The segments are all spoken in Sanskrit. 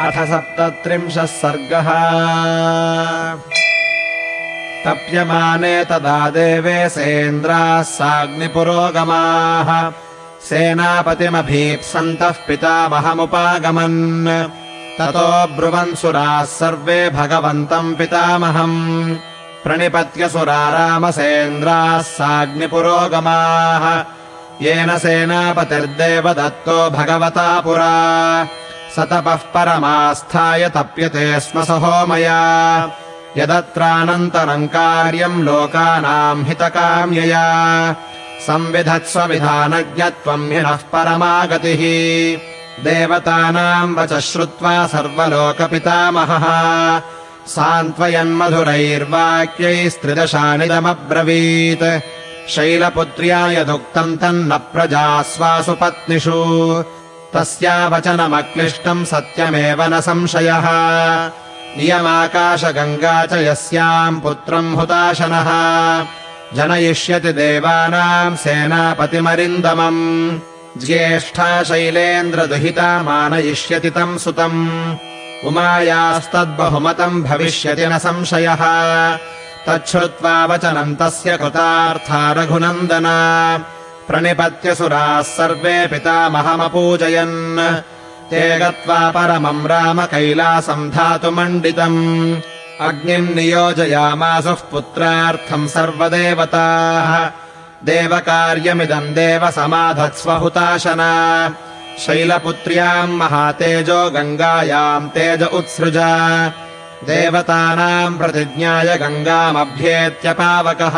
अथ सप्तत्रिंशः सर्गः। तप्यमाने तदा देवे सेन्द्राः साग्निपुरोगमाः। सेनापतिमभीप्सन्तः पितामहमुपागमन्। ततो ब्रुवन्सुराः सर्वे भगवन्तम् पितामहम्। प्रणिपत्यसुरा रामसेन्द्राः साग्निपुरोगमाः। येन सेनापतिर्देव दत्तो भगवता पुरा स तपः परमास्थाय तप्यते स्म सहोमया। यदत्रानन्तरम् कार्यम् लोकानाम् हितकाम्यया। संविधत्स्वविधानज्ञत्वम् हिनः परमागतिः। देवतानाम् वचः श्रुत्वा सर्वलोकपितामहः। सान्त्वयन्मधुरैर्वाक्यैस्त्रिदशानिदमब्रवीत्। शैलपुत्र्या यदुक्तम् तन्न प्रजास्वासु पत्निषु तस्या वचनमक्लिष्टम् सत्यमेव न संशयः। इयमाकाशगङ्गा च यस्याम् पुत्रम् हुताशनः। जनयिष्यति देवानाम् सेनापतिमरिन्दमम्। ज्येष्ठा शैलेन्द्रदुहिता मानयिष्यति तम् सुतम्। उमायास्तद्बहुमतम् भविष्यति न संशयः। तच्छ्रुत्वा वचनम् तस्य कृतार्था रघुनन्दना प्रणिपत्यसुराः सर्वे पितामहमपूजयन्। ते गत्वा परमम् राम कैलासम् धातुमण्डितम्। अग्निम् नियोजयामासुः पुत्रार्थम् सर्वदेवताः। देवकार्यमिदम् देव समाधत्स्व हुताशना शैलपुत्र्याम् महातेजो गङ्गायाम् तेज उत्सृज। देवतानाम् प्रतिज्ञाय गङ्गामभ्येत्यपावकः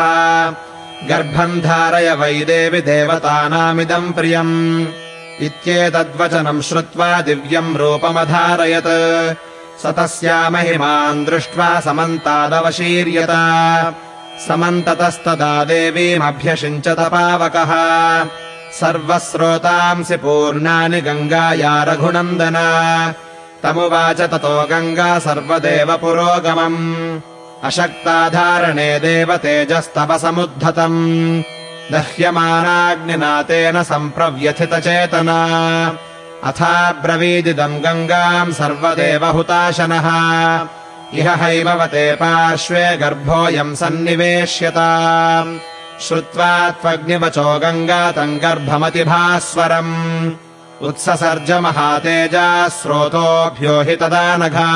गर्भम् धारय वै देवि देवतानामिदम् प्रियम्। इत्येतद्वचनम् श्रुत्वा दिव्यम् रूपमधारयत्। स तस्या महिमान् दृष्ट्वा समन्तादवशीर्यत। समन्ततस्तदा देवीमभ्यषिञ्चत पावकः सर्वस्रोतांसि पूर्णानि गङ्गाया रघुनन्दन। तमुवाच ततो गङ्गा सर्वदेव पुरोगमम् अशक्ताधारणे देव तेजस्तव समुद्धतम् दह्यमानाग्निना तेन सम्प्रव्यथितचेतना। अथाब्रवीदिदम् गङ्गाम् सर्वदेव हुताशनः इह हैमवते पार्श्वे गर्भोऽयम् सन्निवेश्यता। श्रुत्वा त्वग्निवचो गङ्गा तम् गर्भमतिभास्वरम्। उत्ससर्ज महातेजा स्रोतोऽभ्यो हि तदा नघा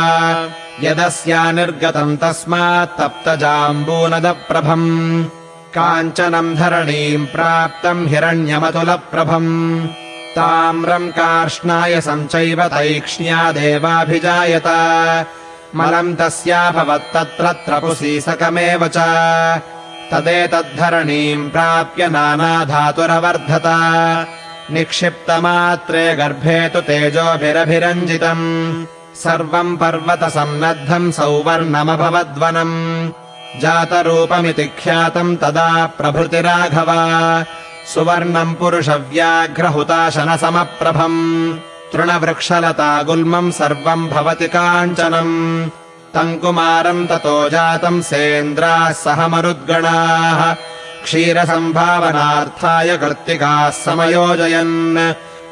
यदस्या निर्गतम् तस्मात् तप्तजाम्बूनदप्रभम्। काञ्चनम् धरणीम् प्राप्तम् हिरण्यमतुलप्रभम्। ताम्रम् कार्ष्णाय तैक्ष्ण्या देवाभिजायत। मलम् तस्याभवत्तत्र पुसीसकमेव च। तदेतद्धरणीम् प्राप्य नानाधातुरवर्धत। निक्षिप्तमात्रे गर्भे तु तेजोभिरभिरञ्जितम् सर्वम् पर्वतसन्नद्धम् सौवर्णमभवद्वनम् जातरूपमिति ख्यातम् तदा प्रभृतिराघव। सुवर्णम् पुरुषव्याघ्रहुताशनसमप्रभम् तृणवृक्षलता गुल्मम् सर्वम् भवति काञ्चनम् तम् कुमारम् ततो जातम् सेन्द्राः सह मरुद्गणाः। क्षीरसम्भावनार्थाय कर्तिकाः समयोजयन्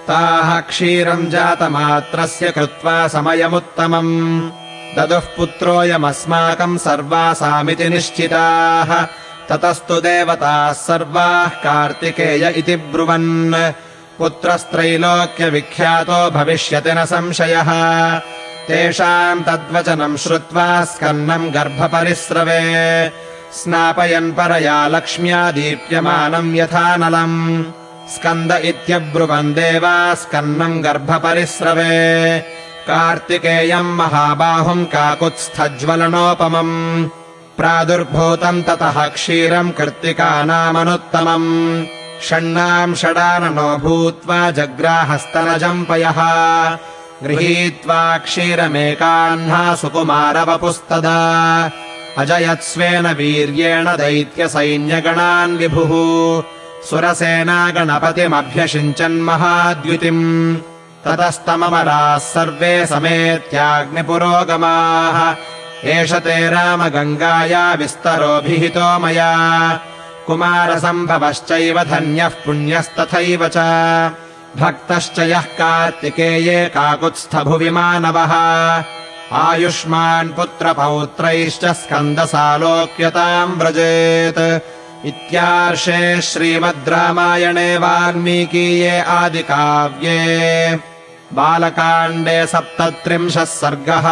ताः क्षीरम् जातमात्रस्य कृत्वा समयमुत्तमम्। ददुः पुत्रोऽयमस्माकम् सर्वासामिति निश्चिताः। ततस्तु देवताः सर्वाः कार्तिकेय इति ब्रुवन्। पुत्रस्त्रैलोक्यविख्यातो भविष्यति न संशयः। तेषाम् तद्वचनम् श्रुत्वा स्कन्नम् गर्भपरिस्रवे। स्नापयन् परया लक्ष्म्या दीप्यमानम् यथानलम् स्कन्द इत्यब्रुवन् देवा स्कन्नम् गर्भपरिस्रवे। कार्तिकेयम् महाबाहुम् काकुत्स्थज्वलनोपमम्। प्रादुर्भूतम् ततः क्षीरम् कृत्तिकानामनुत्तमम्। षण्णाम् षडाननो भूत्वा जग्राहस्तनजम्पयः गृहीत्वा क्षीरमेकाह्ना सुकुमारवपुस्तदा। अजयत्स्वेन वीर्येण दैत्यसैन्यगणान् विभुः सुरसेनागणपतिमभ्यषिञ्चन्महाद्युतिम्। ततस्तममराः सर्वे समेत्याग्निपुरोगमाः। एष ते रामगङ्गाया विस्तरोऽभिहितो मया। कुमारसम्भवश्चैव धन्यः पुण्यस्तथैव च। भक्तश्च यः कार्तिकेये काकुत्स्थभुवि मानवः आयुष्मान् पुत्रपौत्रैश्च स्कन्दसालोक्यताम् व्रजेत् इत्यार्षे श्रीमद् रामायणे वाल्मीकीये आदिकाव्ये बालकाण्डे सप्तत्रिंशः सर्गः